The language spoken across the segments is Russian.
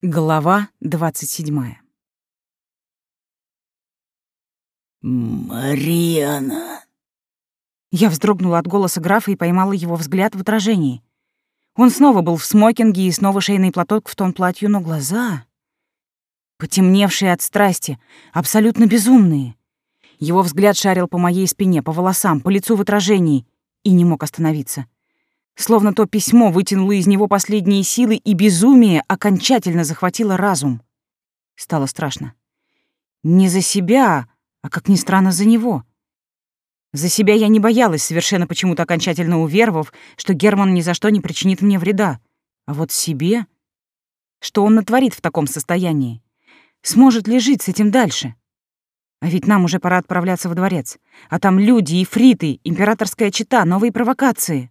Глава двадцать седьмая. «Марьяна!» Я вздрогнула от голоса графа и поймала его взгляд в отражении. Он снова был в смокинге и снова шейный платок в том платью, но глаза... Потемневшие от страсти, абсолютно безумные. Его взгляд шарил по моей спине, по волосам, по лицу в отражении и не мог остановиться. Словно то письмо вытянуло из него последние силы, и безумие окончательно захватило разум. Стало страшно. Не за себя, а, как ни странно, за него. За себя я не боялась, совершенно почему-то окончательно уверовав, что Герман ни за что не причинит мне вреда. А вот себе... Что он натворит в таком состоянии? Сможет ли жить с этим дальше? А ведь нам уже пора отправляться во дворец. А там люди, и фриты, императорская чета, новые провокации.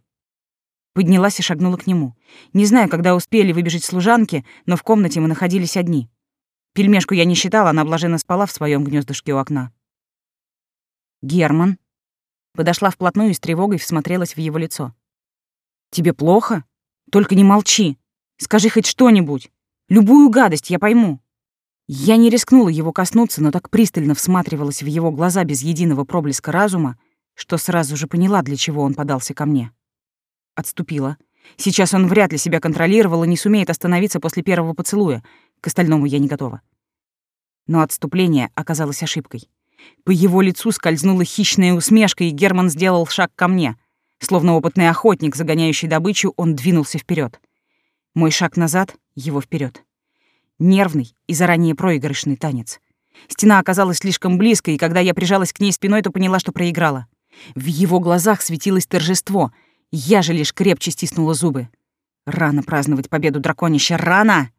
Поднялась и шагнула к нему. Не знаю, когда успели выбежать служанки, но в комнате мы находились одни. Пельмешку я не считала, она блаженно спала в своем гнездышке у окна. «Герман?» Подошла вплотную и с тревогой всмотрелась в его лицо. «Тебе плохо? Только не молчи. Скажи хоть что-нибудь. Любую гадость я пойму». Я не рискнула его коснуться, но так пристально всматривалась в его глаза без единого проблеска разума, что сразу же поняла, для чего он подался ко мне. Отступила. Сейчас он вряд ли себя контролировал и не сумеет остановиться после первого поцелуя. К остальному я не готова. Но отступление оказалось ошибкой. По его лицу скользнула хищная усмешка, и Герман сделал шаг ко мне. Словно опытный охотник, загоняющий добычу, он двинулся вперед. Мой шаг назад, его вперед. Нервный и заранее проигрышный танец. Стена оказалась слишком близко, и когда я прижалась к ней спиной, то поняла, что проиграла. В его глазах светилось торжество — я же лишь крепче стиснула зубы. Рано праздновать победу драконища, рано!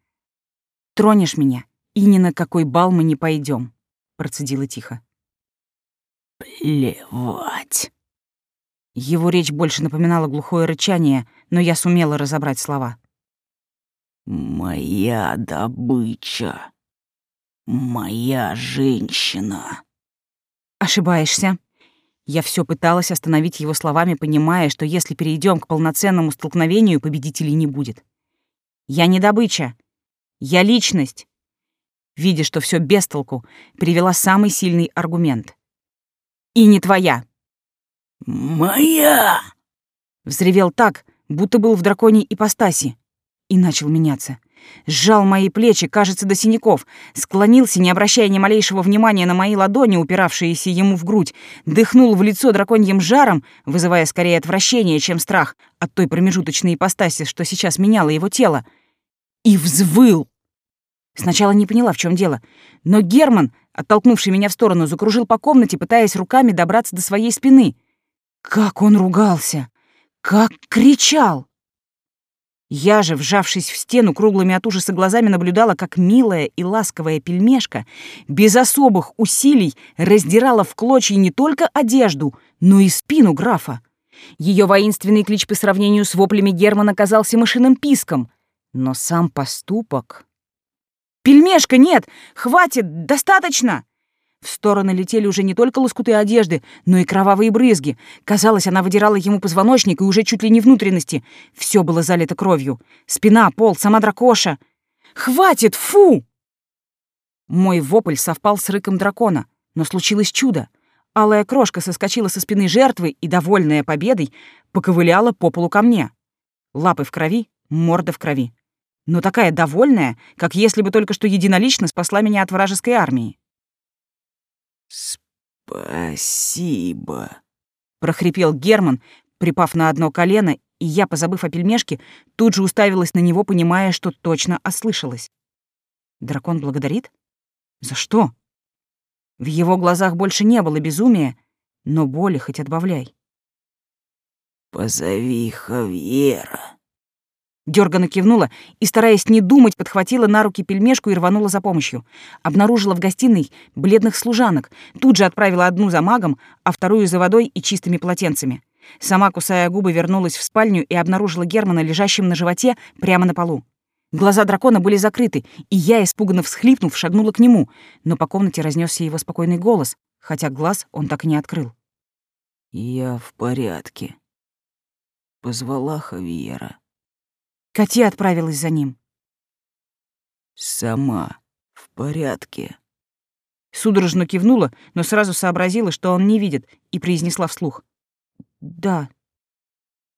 Тронешь меня, и ни на какой бал мы не пойдем, процедила тихо. Плевать. Его речь больше напоминала глухое рычание, но я сумела разобрать слова. «Моя добыча. Моя женщина». «Ошибаешься», я все пыталась остановить его словами, понимая, что если перейдем к полноценному столкновению, победителей не будет. Я не добыча. Я личность. Видя, что все без толку, привела самый сильный аргумент. И не твоя. «Моя!» Взревел так, будто был в драконьей ипостаси, и начал меняться сжал мои плечи, кажется, до синяков, склонился, не обращая ни малейшего внимания на мои ладони, упиравшиеся ему в грудь, дыхнул в лицо драконьим жаром, вызывая скорее отвращение, чем страх от той промежуточной ипостаси, что сейчас меняло его тело, и взвыл. Сначала не поняла, в чем дело, но Герман, оттолкнувший меня в сторону, закружил по комнате, пытаясь руками добраться до своей спины. Как он ругался! Как кричал! Я же, вжавшись в стену круглыми от ужаса глазами, наблюдала, как милая и ласковая пельмешка без особых усилий раздирала в клочья не только одежду, но и спину графа. Ее воинственный клич по сравнению с воплями Германа казался мышиным писком, но сам поступок... «Пельмешка, нет! Хватит! Достаточно!» В стороны летели уже не только лоскуты одежды, но и кровавые брызги. Казалось, она выдирала ему позвоночник и уже чуть ли не внутренности. Все было залито кровью. Спина, пол, сама дракоша. «Хватит! Фу!» Мой вопль совпал с рыком дракона, но случилось чудо. Алая крошка соскочила со спины жертвы и, довольная победой, поковыляла по полу ко мне. Лапы в крови, морда в крови. Но такая довольная, как если бы только что единолично спасла меня от вражеской армии. «Спасибо», — прохрипел Герман, припав на одно колено, и я, позабыв о пельмешке, тут же уставилась на него, понимая, что точно ослышалась. Дракон благодарит? За что? В его глазах больше не было безумия, но боли хоть отбавляй. «Позови Хавьера», Дёрганно кивнула и, стараясь не думать, подхватила на руки пельмешку и рванула за помощью. Обнаружила в гостиной бледных служанок, тут же отправила одну за магом, а вторую за водой и чистыми полотенцами. Сама, кусая губы, вернулась в спальню и обнаружила Германа лежащим на животе прямо на полу. Глаза дракона были закрыты, и я, испуганно всхлипнув, шагнула к нему, но по комнате разнесся его спокойный голос, хотя глаз он так и не открыл. «Я в порядке», — позвала Хавьера. Кати отправилась за ним. Сама в порядке. Судорожно кивнула, но сразу сообразила, что он не видит, и произнесла вслух. «Да».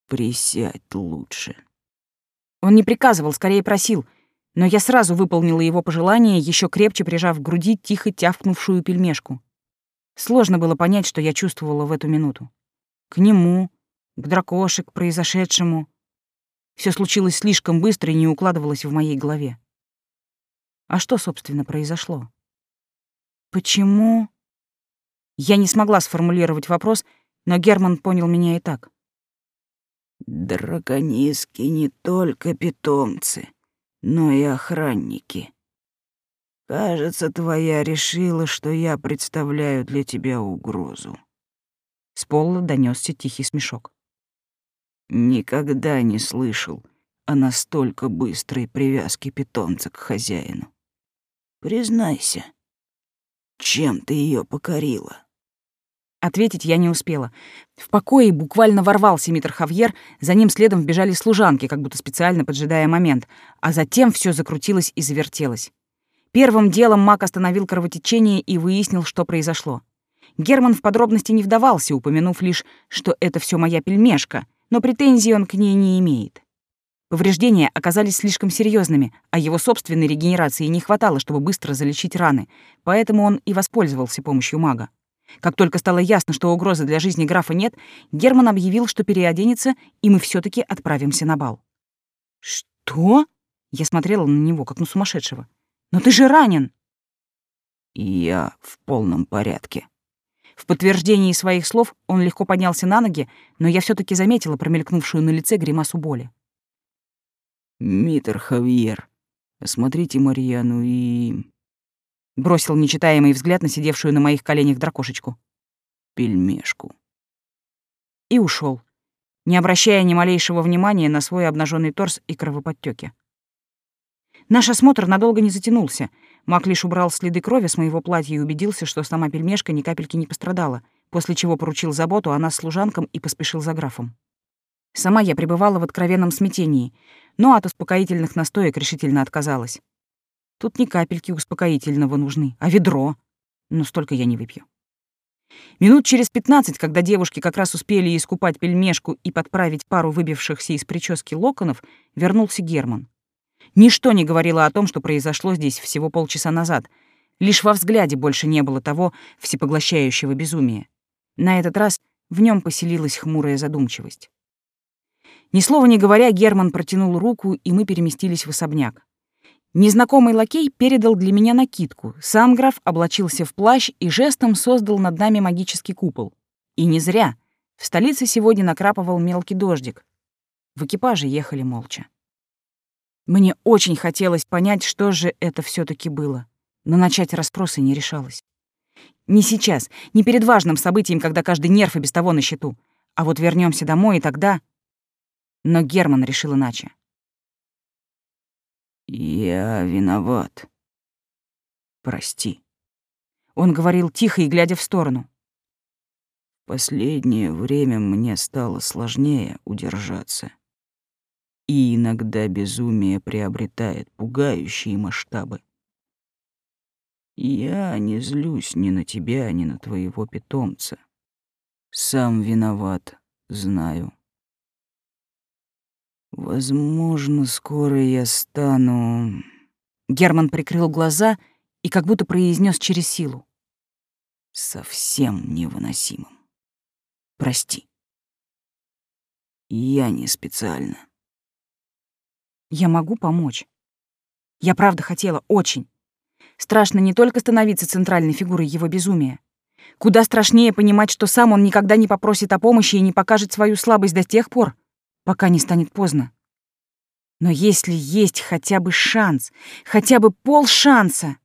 «Присядь лучше». Он не приказывал, скорее просил, но я сразу выполнила его пожелание, еще крепче прижав к груди тихо тявкнувшую пельмешку. Сложно было понять, что я чувствовала в эту минуту. К нему, к дракоше, к произошедшему. Все случилось слишком быстро и не укладывалось в моей голове. А что, собственно, произошло? Почему? Я не смогла сформулировать вопрос, но Герман понял меня и так. Дракониски не только питомцы, но и охранники. Кажется, твоя решила, что я представляю для тебя угрозу. С пола донесся тихий смешок. Никогда не слышал о настолько быстрой привязке питомца к хозяину. Признайся, чем ты ее покорила? Ответить я не успела. В покое буквально ворвался Митр Хавьер, за ним следом вбежали служанки, как будто специально поджидая момент, а затем все закрутилось и завертелось. Первым делом маг остановил кровотечение и выяснил, что произошло. Герман в подробности не вдавался, упомянув лишь, что это все моя пельмешка, но претензий он к ней не имеет. Повреждения оказались слишком серьезными, а его собственной регенерации не хватало, чтобы быстро залечить раны, поэтому он и воспользовался помощью мага. Как только стало ясно, что угрозы для жизни графа нет, Герман объявил, что переоденется, и мы все таки отправимся на бал. «Что?» Я смотрела на него, как на сумасшедшего. «Но ты же ранен!» «Я в полном порядке», в подтверждении своих слов он легко поднялся на ноги, но я все таки заметила промелькнувшую на лице гримасу боли. «Митер Хавьер, осмотрите Марьяну и...» Бросил нечитаемый взгляд на сидевшую на моих коленях дракошечку. «Пельмешку». И ушел, не обращая ни малейшего внимания на свой обнаженный торс и кровоподтеки. Наш осмотр надолго не затянулся. Мак лишь убрал следы крови с моего платья и убедился, что сама пельмешка ни капельки не пострадала, после чего поручил заботу о нас служанкам и поспешил за графом. Сама я пребывала в откровенном смятении, но от успокоительных настоек решительно отказалась. Тут ни капельки успокоительного нужны, а ведро. Но столько я не выпью. Минут через пятнадцать, когда девушки как раз успели искупать пельмешку и подправить пару выбившихся из прически локонов, вернулся Герман. Ничто не говорило о том, что произошло здесь всего полчаса назад. Лишь во взгляде больше не было того всепоглощающего безумия. На этот раз в нем поселилась хмурая задумчивость. Ни слова не говоря, Герман протянул руку, и мы переместились в особняк. Незнакомый лакей передал для меня накидку. Сам граф облачился в плащ и жестом создал над нами магический купол. И не зря. В столице сегодня накрапывал мелкий дождик. В экипаже ехали молча. Мне очень хотелось понять, что же это все таки было, но начать расспросы не решалась. Не сейчас, не перед важным событием, когда каждый нерв и без того на счету. А вот вернемся домой, и тогда... Но Герман решил иначе. «Я виноват. Прости». Он говорил тихо и глядя в сторону. «Последнее время мне стало сложнее удержаться. И иногда безумие приобретает пугающие масштабы. Я не злюсь ни на тебя, ни на твоего питомца. Сам виноват, знаю. Возможно, скоро я стану... Герман прикрыл глаза и как будто произнес через силу. Совсем невыносимым. Прости. Я не специально. Я могу помочь. Я правда хотела, очень. Страшно не только становиться центральной фигурой его безумия. Куда страшнее понимать, что сам он никогда не попросит о помощи и не покажет свою слабость до тех пор, пока не станет поздно. Но если есть хотя бы шанс, хотя бы полшанса...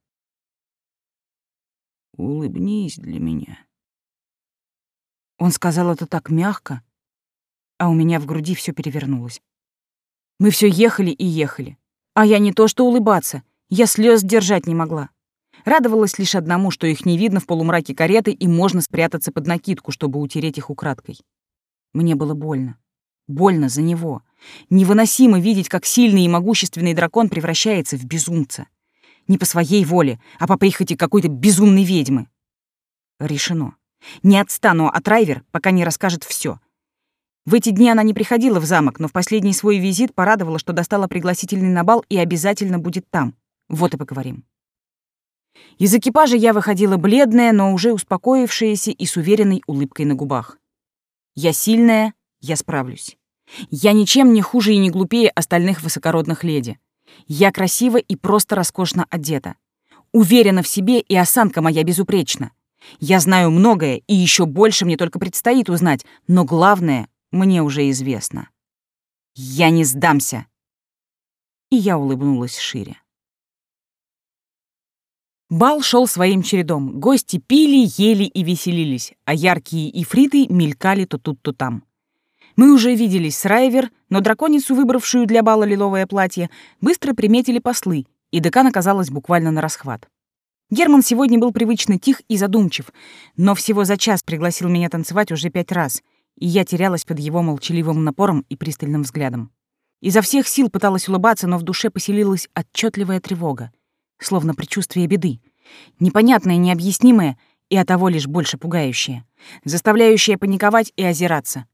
Улыбнись для меня. Он сказал это так мягко, а у меня в груди все перевернулось. Мы все ехали и ехали. А я не то что улыбаться, я слез держать не могла. Радовалась лишь одному, что их не видно в полумраке кареты и можно спрятаться под накидку, чтобы утереть их украдкой. Мне было больно. Больно за него. Невыносимо видеть, как сильный и могущественный дракон превращается в безумца. Не по своей воле, а по прихоти какой-то безумной ведьмы. Решено. Не отстану от Райвер, пока не расскажет все. В эти дни она не приходила в замок, но в последний свой визит порадовала, что достала пригласительный на бал и обязательно будет там. Вот и поговорим. Из экипажа я выходила бледная, но уже успокоившаяся и с уверенной улыбкой на губах. Я сильная, я справлюсь. Я ничем не хуже и не глупее остальных высокородных леди. Я красива и просто роскошно одета. Уверена в себе, и осанка моя безупречна. Я знаю многое, и еще больше мне только предстоит узнать, но главное мне уже известно. Я не сдамся. И я улыбнулась шире. Бал шел своим чередом. Гости пили, ели и веселились, а яркие ифриты мелькали то тут, то там. Мы уже виделись с Райвер, но драконицу, выбравшую для бала лиловое платье, быстро приметили послы, и декан оказалась буквально на расхват. Герман сегодня был привычно тих и задумчив, но всего за час пригласил меня танцевать уже пять раз, и я терялась под его молчаливым напором и пристальным взглядом. Изо всех сил пыталась улыбаться, но в душе поселилась отчетливая тревога, словно предчувствие беды, непонятное, необъяснимое и оттого лишь больше пугающее, заставляющее паниковать и озираться.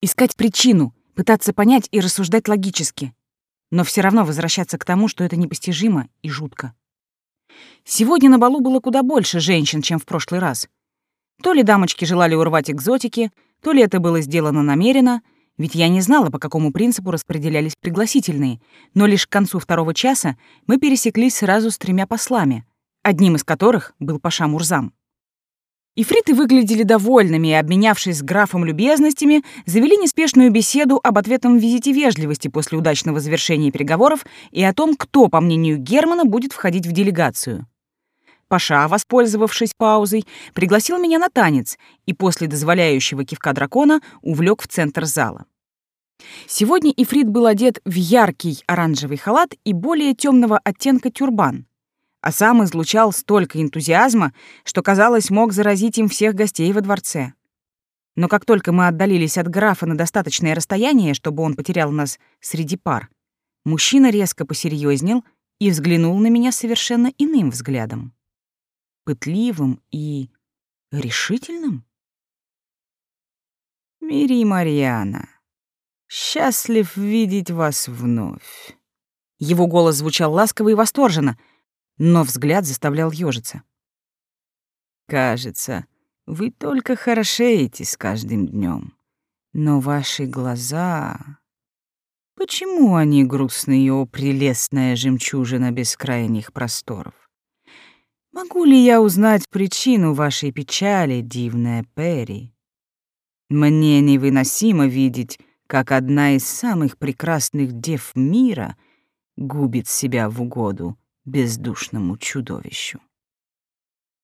Искать причину, пытаться понять и рассуждать логически, но все равно возвращаться к тому, что это непостижимо и жутко. Сегодня на балу было куда больше женщин, чем в прошлый раз. То ли дамочки желали урвать экзотики, то ли это было сделано намеренно, ведь я не знала, по какому принципу распределялись пригласительные, но лишь к концу второго часа мы пересеклись сразу с тремя послами, одним из которых был Паша Мурзам. Ифриты выглядели довольными и, обменявшись с графом любезностями, завели неспешную беседу об ответном визите вежливости после удачного завершения переговоров и о том, кто, по мнению Германа, будет входить в делегацию. Паша, воспользовавшись паузой, пригласил меня на танец и после дозволяющего кивка дракона увлек в центр зала. Сегодня Ифрит был одет в яркий оранжевый халат и более темного оттенка тюрбан, а сам излучал столько энтузиазма, что, казалось, мог заразить им всех гостей во дворце. Но как только мы отдалились от графа на достаточное расстояние, чтобы он потерял нас среди пар, мужчина резко посерьезнел и взглянул на меня совершенно иным взглядом. Пытливым и решительным. «Мири Марьяна, счастлив видеть вас вновь». Его голос звучал ласково и восторженно — но взгляд заставлял ёжиться. «Кажется, вы только хорошеете с каждым днем, но ваши глаза... Почему они грустные, о прелестная жемчужина бескрайних просторов? Могу ли я узнать причину вашей печали, дивная Перри? Мне невыносимо видеть, как одна из самых прекрасных дев мира губит себя в угоду бездушному чудовищу.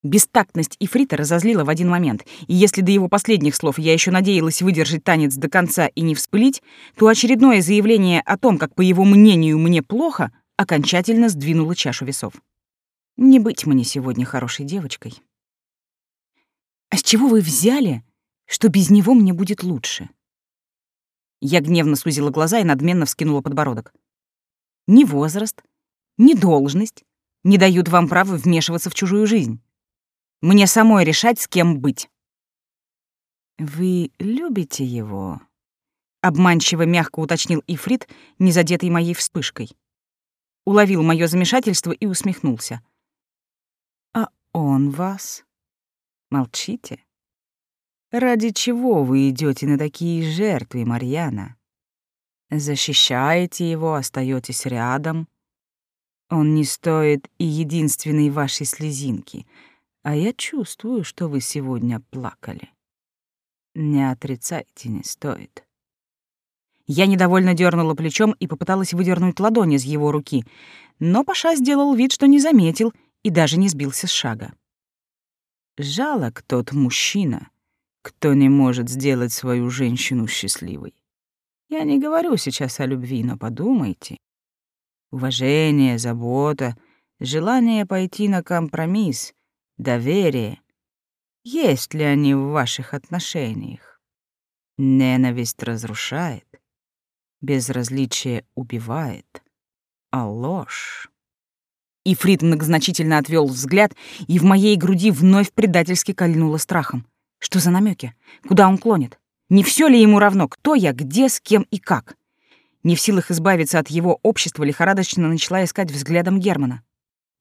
Бестактность Ифрита разозлила в один момент, и если до его последних слов я еще надеялась выдержать танец до конца и не вспылить, то очередное заявление о том, как, по его мнению, мне плохо, окончательно сдвинуло чашу весов. Не быть мне сегодня хорошей девочкой. «А с чего вы взяли, что без него мне будет лучше?» Я гневно сузила глаза и надменно вскинула подбородок. Ни возраст, ни должность не дают вам права вмешиваться в чужую жизнь. Мне самой решать, с кем быть. «Вы любите его?» — обманчиво мягко уточнил Ифрит, не задетый моей вспышкой. Уловил мое замешательство и усмехнулся. «А он вас? Молчите? Ради чего вы идете на такие жертвы, Марьяна? Защищаете его, остаетесь рядом, он не стоит и единственной вашей слезинки, а я чувствую, что вы сегодня плакали. Не отрицайте, не стоит. Я недовольно дернула плечом и попыталась выдернуть ладонь из его руки, но Паша сделал вид, что не заметил и даже не сбился с шага. Жалок тот мужчина, кто не может сделать свою женщину счастливой. Я не говорю сейчас о любви, но подумайте, уважение, забота, желание пойти на компромисс, доверие. Есть ли они в ваших отношениях? Ненависть разрушает, безразличие убивает, а ложь... Ифрит многозначительно отвел взгляд, и в моей груди вновь предательски кольнуло страхом. Что за намеки? Куда он клонит? Не все ли ему равно, кто я, где, с кем и как? Не в силах избавиться от его общества, лихорадочно начала искать взглядом Германа.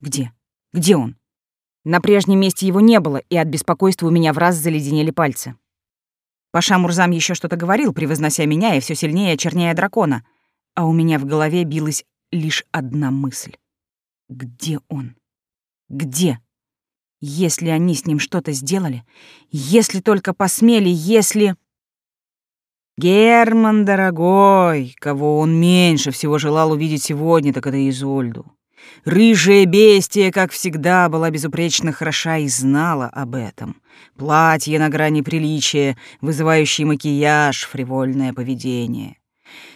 Где? Где он? На прежнем месте его не было, и от беспокойства у меня в раз заледенели пальцы. Паша Мурзам еще что-то говорил, превознося меня и все сильнее очерняя дракона, а у меня в голове билась лишь одна мысль. Где он? Где? Если они с ним что-то сделали, если только посмели, если... Герман, дорогой, кого он меньше всего желал увидеть сегодня, так это Изольду. Рыжая бестия, как всегда, была безупречно хороша и знала об этом. Платье на грани приличия, вызывающий макияж, фривольное поведение.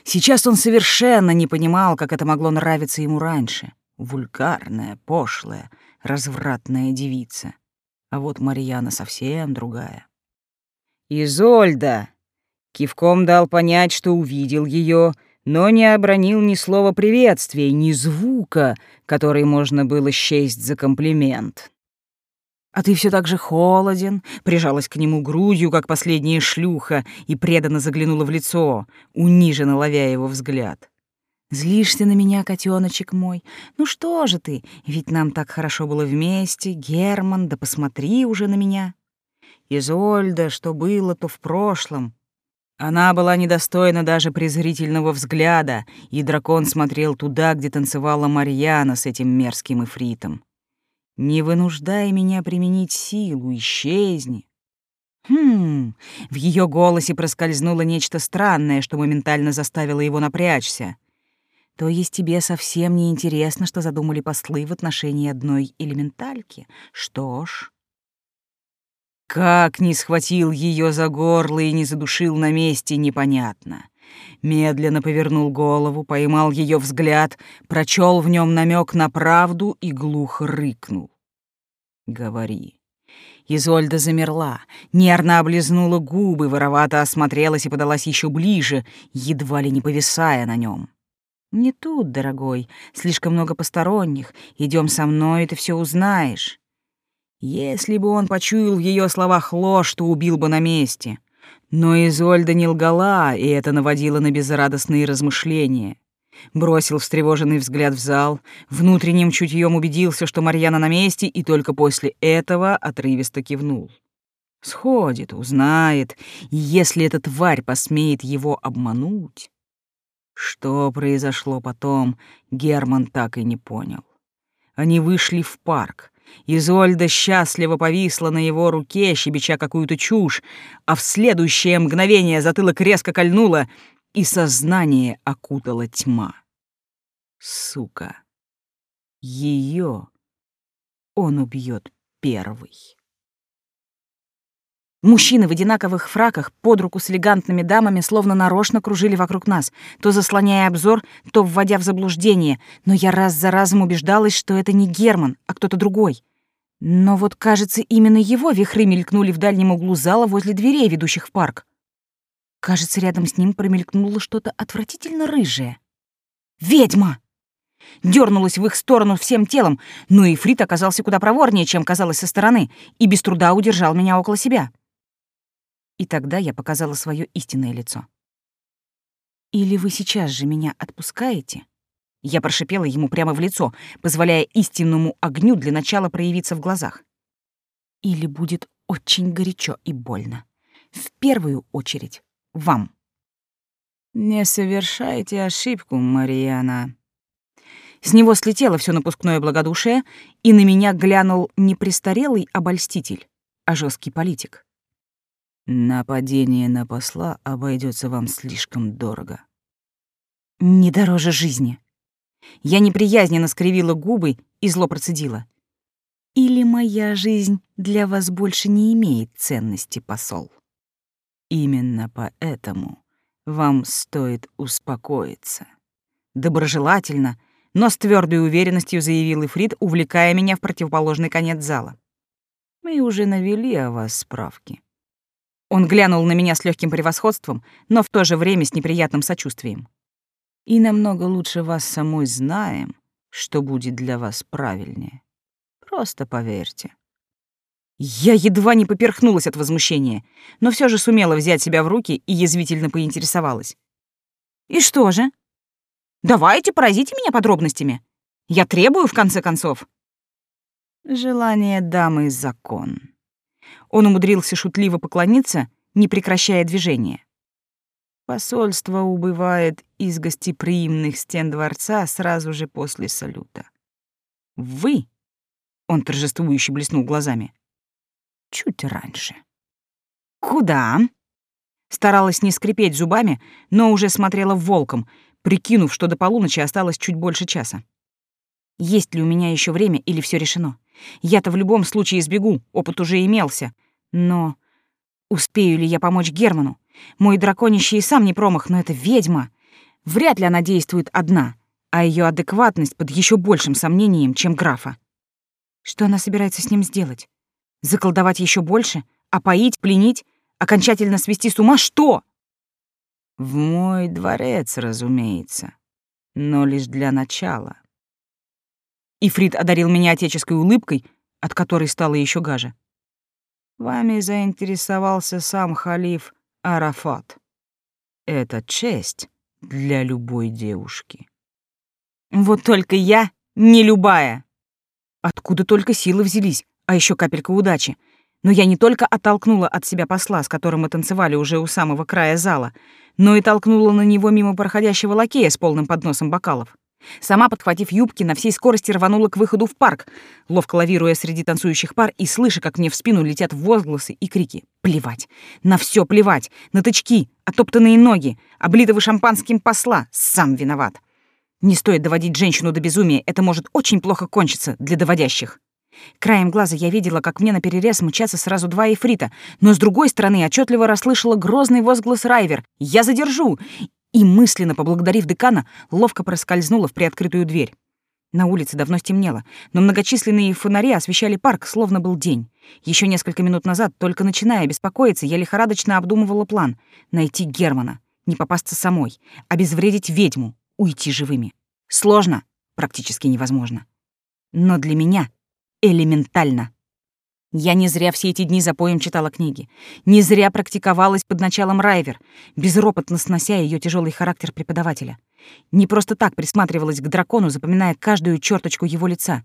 Сейчас он совершенно не понимал, как это могло нравиться ему раньше вульгарная, пошлая, развратная девица. А вот Марьяна совсем другая. «Изольда!» Кивком дал понять, что увидел ее, но не обронил ни слова приветствия, ни звука, который можно было счесть за комплимент. «А ты все так же холоден», прижалась к нему грудью, как последняя шлюха, и преданно заглянула в лицо, униженно ловя его взгляд. Злишься на меня, котеночек мой? Ну что же ты? Ведь нам так хорошо было вместе. Герман, да посмотри уже на меня. Изольда, что было, то в прошлом. Она была недостойна даже презрительного взгляда, и дракон смотрел туда, где танцевала Марьяна с этим мерзким эфритом. Не вынуждай меня применить силу, исчезни. Хм, в ее голосе проскользнуло нечто странное, что моментально заставило его напрячься. То есть тебе совсем не интересно, что задумали послы в отношении одной элементальки? Что ж... Как не схватил ее за горло и не задушил на месте, непонятно. Медленно повернул голову, поймал ее взгляд, прочел в нем намек на правду и глухо рыкнул. «Говори». Изольда замерла, нервно облизнула губы, воровато осмотрелась и подалась еще ближе, едва ли не повисая на нем. «Не тут, дорогой, слишком много посторонних. Идем со мной, и ты все узнаешь». Если бы он почуял в ее словах ложь, то убил бы на месте. Но Изольда не лгала, и это наводило на безрадостные размышления. Бросил встревоженный взгляд в зал, внутренним чутьем убедился, что Марьяна на месте, и только после этого отрывисто кивнул. Сходит, узнает, и если эта тварь посмеет его обмануть... Что произошло потом, Герман так и не понял. Они вышли в парк. Изольда счастливо повисла на его руке, щебеча какую-то чушь, а в следующее мгновение затылок резко кольнуло, и сознание окутала тьма. Сука. Ее он убьет первый. Мужчины в одинаковых фраках под руку с элегантными дамами словно нарочно кружили вокруг нас, то заслоняя обзор, то вводя в заблуждение, но я раз за разом убеждалась, что это не Герман, а кто-то другой. Но вот, кажется, именно его вихры мелькнули в дальнем углу зала возле дверей, ведущих в парк. Кажется, рядом с ним промелькнуло что-то отвратительно рыжее. «Ведьма!» Дёрнулась в их сторону всем телом, но и Фрид оказался куда проворнее, чем казалось со стороны, и без труда удержал меня около себя. И тогда я показала свое истинное лицо. «Или вы сейчас же меня отпускаете?» Я прошипела ему прямо в лицо, позволяя истинному огню для начала проявиться в глазах. «Или будет очень горячо и больно. В первую очередь вам». «Не совершайте ошибку, Марьяна». С него слетело все напускное благодушие, и на меня глянул не престарелый обольститель, а жесткий политик. Нападение на посла обойдется вам слишком дорого. Не дороже жизни. Я неприязненно скривила губы и зло процедила. Или моя жизнь для вас больше не имеет ценности, посол? Именно поэтому вам стоит успокоиться. Доброжелательно, но с твердой уверенностью заявил Ифрит, увлекая меня в противоположный конец зала. Мы уже навели о вас справки. Он глянул на меня с легким превосходством, но в то же время с неприятным сочувствием. «И намного лучше вас самой знаем, что будет для вас правильнее. Просто поверьте. Я едва не поперхнулась от возмущения, но все же сумела взять себя в руки и язвительно поинтересовалась. «И что же? Давайте поразите меня подробностями. Я требую, в конце концов». Желание дамы — закон. Он умудрился шутливо поклониться, не прекращая движения. Посольство убывает из гостеприимных стен дворца сразу же после салюта. «Вы?» — он торжествующе блеснул глазами. «Чуть раньше». «Куда?» Старалась не скрипеть зубами, но уже смотрела волком, прикинув, что до полуночи осталось чуть больше часа. Есть ли у меня еще время или все решено? Я-то в любом случае сбегу, опыт уже имелся. Но успею ли я помочь Герману? Мой драконище и сам не промах, но это ведьма. Вряд ли она действует одна, а ее адекватность под еще большим сомнением, чем графа. Что она собирается с ним сделать? Заколдовать еще больше? Опоить, пленить? Окончательно свести с ума? Что? В мой дворец, разумеется, но лишь для начала. Ифрит одарил меня отеческой улыбкой, от которой стало еще гаже. Вами заинтересовался сам халиф Арафат. Это честь для любой девушки. Вот только я не любая. Откуда только силы взялись, а еще капелька удачи. Но я не только оттолкнула от себя посла, с которым мы танцевали уже у самого края зала, но и толкнула на него мимо проходящего лакея с полным подносом бокалов. Сама, подхватив юбки, на всей скорости рванула к выходу в парк, ловко лавируя среди танцующих пар и слыша, как мне в спину летят возгласы и крики. Плевать. На все плевать. На тычки, отоптанные ноги, облитого шампанским посла. Сам виноват. Не стоит доводить женщину до безумия, это может очень плохо кончиться для доводящих. Краем глаза я видела, как мне наперерез мчатся сразу два эфрита, но с другой стороны отчетливо расслышала грозный возглас Райвер «Я задержу!» И, мысленно поблагодарив декана, ловко проскользнула в приоткрытую дверь. На улице давно стемнело, но многочисленные фонари освещали парк, словно был день. Еще несколько минут назад, только начиная беспокоиться, я лихорадочно обдумывала план — найти Германа, не попасться самой, обезвредить ведьму, уйти живыми. Сложно, практически невозможно. Но для меня элементально. Я не зря все эти дни за поем читала книги. Не зря практиковалась под началом Райвер, безропотно снося ее тяжелый характер преподавателя. Не просто так присматривалась к дракону, запоминая каждую черточку его лица.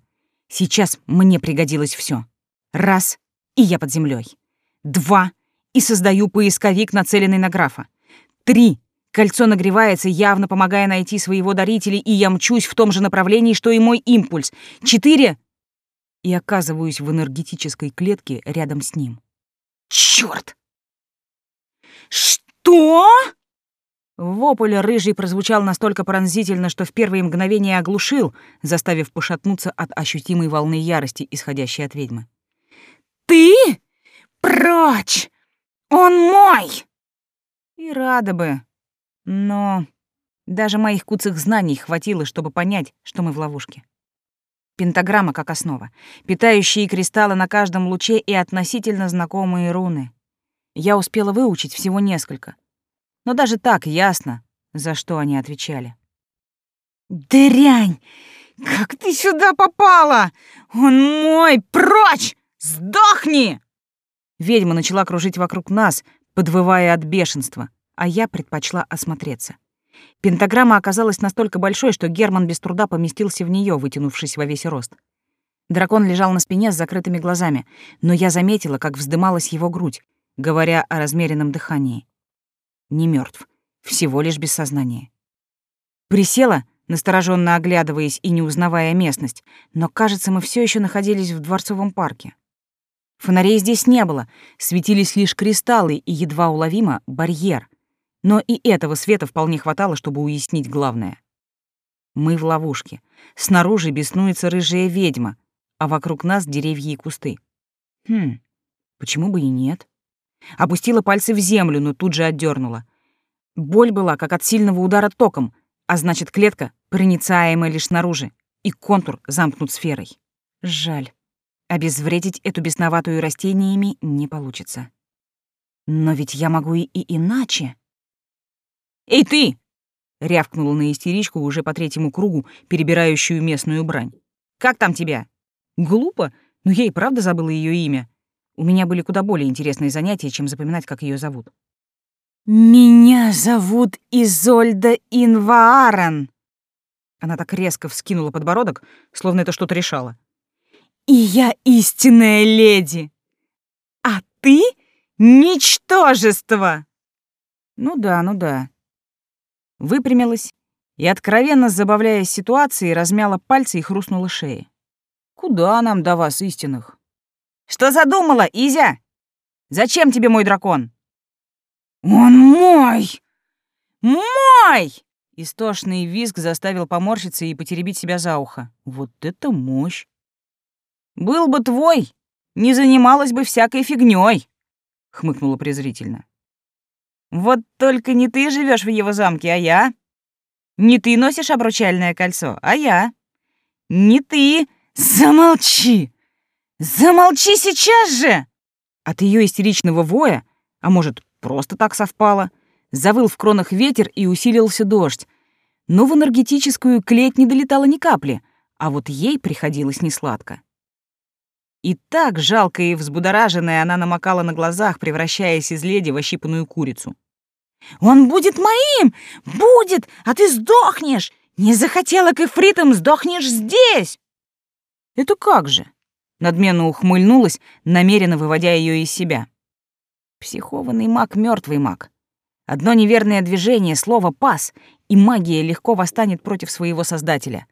Сейчас мне пригодилось все. Раз — и я под землей. Два — и создаю поисковик, нацеленный на графа. Три — кольцо нагревается, явно помогая найти своего дарителя, и я мчусь в том же направлении, что и мой импульс. Четыре — и оказываюсь в энергетической клетке рядом с ним. Чёрт! Что? Вопль рыжий прозвучал настолько пронзительно, что в первые мгновения оглушил, заставив пошатнуться от ощутимой волны ярости, исходящей от ведьмы. «Ты? Прочь! Он мой!» И рада бы, но даже моих куцых знаний хватило, чтобы понять, что мы в ловушке. Пентаграмма как основа, питающие кристаллы на каждом луче и относительно знакомые руны. Я успела выучить всего несколько. Но даже так ясно, за что они отвечали. «Дрянь! Как ты сюда попала? Он мой! Прочь! Сдохни!» Ведьма начала кружить вокруг нас, подвывая от бешенства, а я предпочла осмотреться. Пентаграмма оказалась настолько большой, что Герман без труда поместился в нее, вытянувшись во весь рост. Дракон лежал на спине с закрытыми глазами, но я заметила, как вздымалась его грудь, говоря о размеренном дыхании. Не мертв, всего лишь без сознания. Присела, настороженно оглядываясь и не узнавая местность, но, кажется, мы все еще находились в дворцовом парке. Фонарей здесь не было, светились лишь кристаллы и едва уловимо барьер, но и этого света вполне хватало, чтобы уяснить главное. Мы в ловушке. Снаружи беснуется рыжая ведьма, а вокруг нас деревья и кусты. Хм, почему бы и нет? Опустила пальцы в землю, но тут же отдернула. Боль была, как от сильного удара током, а значит, клетка проницаемая лишь снаружи, и контур замкнут сферой. Жаль. Обезвредить эту бесноватую растениями не получится. Но ведь я могу и, и иначе. «Эй, ты!» рявкнула на истеричку уже по третьему кругу, перебирающую местную брань. «Как там тебя?» «Глупо, но я и правда забыла ее имя. У меня были куда более интересные занятия, чем запоминать, как ее зовут». «Меня зовут Изольда Инвааран!» Она так резко вскинула подбородок, словно это что-то решало. «И я истинная леди! А ты — ничтожество!» «Ну да, ну да». Выпрямилась и, откровенно забавляясь ситуацией, размяла пальцы и хрустнула шеей. «Куда нам до вас, истинных?» «Что задумала, Изя? Зачем тебе мой дракон?» «Он мой! Мой!» Истошный визг заставил поморщиться и потеребить себя за ухо. Вот это мощь! «Был бы твой, не занималась бы всякой фигней, хмыкнула презрительно. «Вот только не ты живешь в его замке, а я. Не ты носишь обручальное кольцо, а я. Не ты. Замолчи! Замолчи сейчас же!» От ее истеричного воя, а может, просто так совпало, завыл в кронах ветер и усилился дождь. Но в энергетическую клеть не долетало ни капли, а вот ей приходилось несладко. И так жалко и взбудораженная она намокала на глазах, превращаясь из леди в ощипанную курицу. «Он будет моим! Будет! А ты сдохнешь! Не захотела к эфритам, сдохнешь здесь!» «Это как же?» Надменно ухмыльнулась, намеренно выводя ее из себя. Психованный маг, мертвый маг. Одно неверное движение, слово «пас», и магия легко восстанет против своего создателя.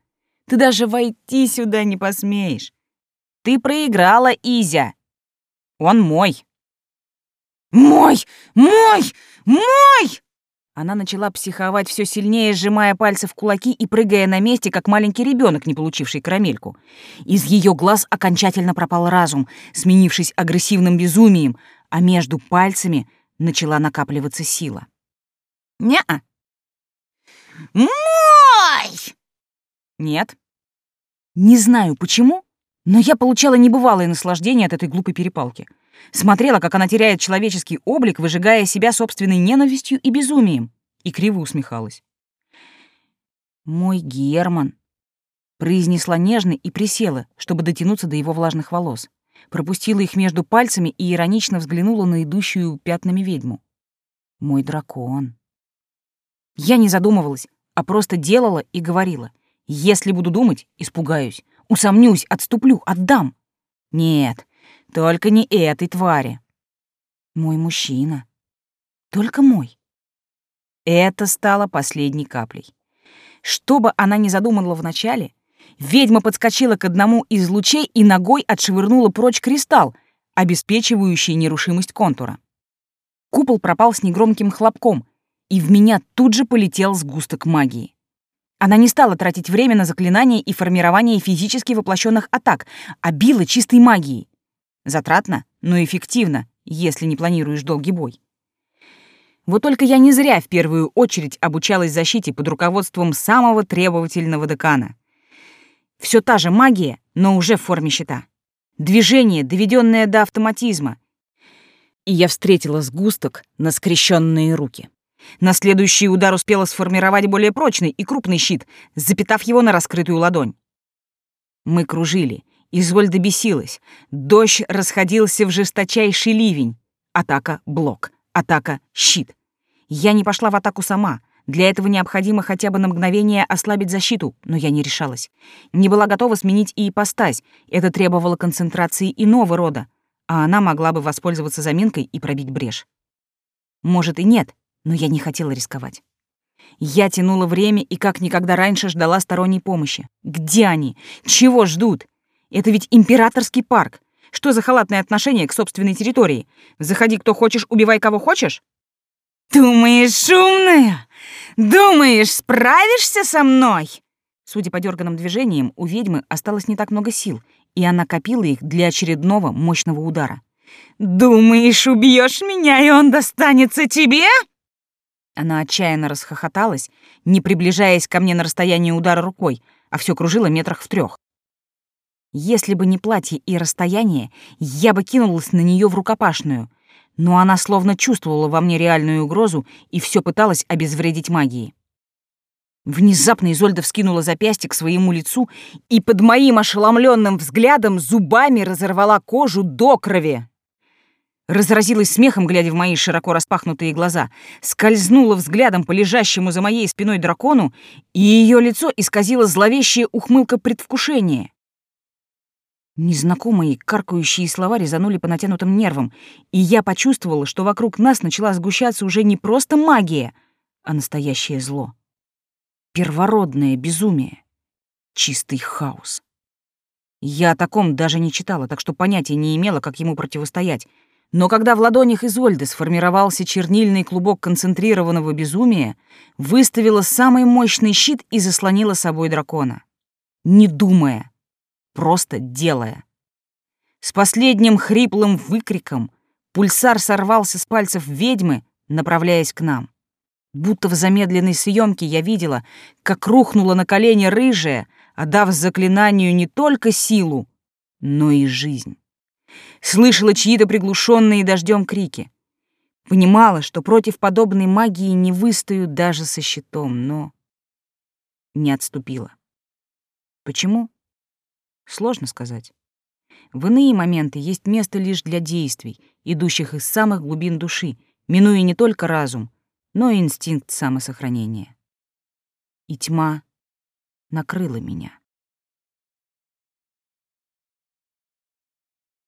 Ты даже войти сюда не посмеешь. Ты проиграла, Изя. Он мой. Мой! Мой! Мой! Она начала психовать все сильнее, сжимая пальцы в кулаки и прыгая на месте, как маленький ребенок, не получивший карамельку. Из ее глаз окончательно пропал разум, сменившись агрессивным безумием, а между пальцами начала накапливаться сила. «Не-а!» «Мой!» «Нет». Не знаю почему, но я получала небывалое наслаждение от этой глупой перепалки. Смотрела, как она теряет человеческий облик, выжигая себя собственной ненавистью и безумием, и криво усмехалась. «Мой Герман», — произнесла нежно и присела, чтобы дотянуться до его влажных волос. Пропустила их между пальцами и иронично взглянула на идущую пятнами ведьму. «Мой дракон». Я не задумывалась, а просто делала и говорила. «Если буду думать, испугаюсь. Усомнюсь, отступлю, отдам. Нет, только не этой твари. Мой мужчина. Только мой. Это стало последней каплей. Что бы она ни задумала вначале, ведьма подскочила к одному из лучей и ногой отшвырнула прочь кристалл, обеспечивающий нерушимость контура. Купол пропал с негромким хлопком, и в меня тут же полетел сгусток магии. Она не стала тратить время на заклинания и формирование физически воплощенных атак, а била чистой магией. Затратно, но эффективно, если не планируешь долгий бой. Вот только я не зря в первую очередь обучалась защите под руководством самого требовательного декана. Все та же магия, но уже в форме щита. Движение, доведенное до автоматизма. И я встретила сгусток на скрещенные руки. На следующий удар успела сформировать более прочный и крупный щит, запитав его на раскрытую ладонь. Мы кружили. Изольда бесилась. Дождь расходился в жесточайший ливень. Атака — блок. Атака — щит. Я не пошла в атаку сама. Для этого необходимо хотя бы на мгновение ослабить защиту, но я не решалась. Не была готова сменить и ипостась. Это требовало концентрации иного рода, а она могла бы воспользоваться заминкой и пробить брешь. Может и нет, но я не хотела рисковать. Я тянула время и как никогда раньше ждала сторонней помощи. Где они? Чего ждут? Это ведь императорский парк. Что за халатное отношение к собственной территории? Заходи, кто хочешь, убивай, кого хочешь? Думаешь, умная? Думаешь, справишься со мной? Судя по дерганным движениям, у ведьмы осталось не так много сил, и она копила их для очередного мощного удара. «Думаешь, убьешь меня, и он достанется тебе?» Она отчаянно расхохоталась, не приближаясь ко мне на расстояние удара рукой, а все кружило метрах в трех. Если бы не платье и расстояние, я бы кинулась на нее в рукопашную, но она словно чувствовала во мне реальную угрозу и все пыталась обезвредить магией. Внезапно Изольда вскинула запястье к своему лицу и под моим ошеломленным взглядом зубами разорвала кожу до крови. Разразилась смехом, глядя в мои широко распахнутые глаза, скользнула взглядом по лежащему за моей спиной дракону, и ее лицо исказило зловещая ухмылка предвкушения. Незнакомые каркающие слова резанули по натянутым нервам, и я почувствовала, что вокруг нас начала сгущаться уже не просто магия, а настоящее зло. Первородное безумие. Чистый хаос. Я о таком даже не читала, так что понятия не имела, как ему противостоять. Но когда в ладонях Изольды сформировался чернильный клубок концентрированного безумия, выставила самый мощный щит и заслонила собой дракона. Не думая, просто делая. С последним хриплым выкриком пульсар сорвался с пальцев ведьмы, направляясь к нам. Будто в замедленной съемке я видела, как рухнула на колени рыжая, отдав заклинанию не только силу, но и жизнь. Слышала чьи-то приглушенные дождем крики. Понимала, что против подобной магии не выстою даже со щитом, но не отступила. Почему? Сложно сказать. В иные моменты есть место лишь для действий, идущих из самых глубин души, минуя не только разум, но и инстинкт самосохранения. И тьма накрыла меня.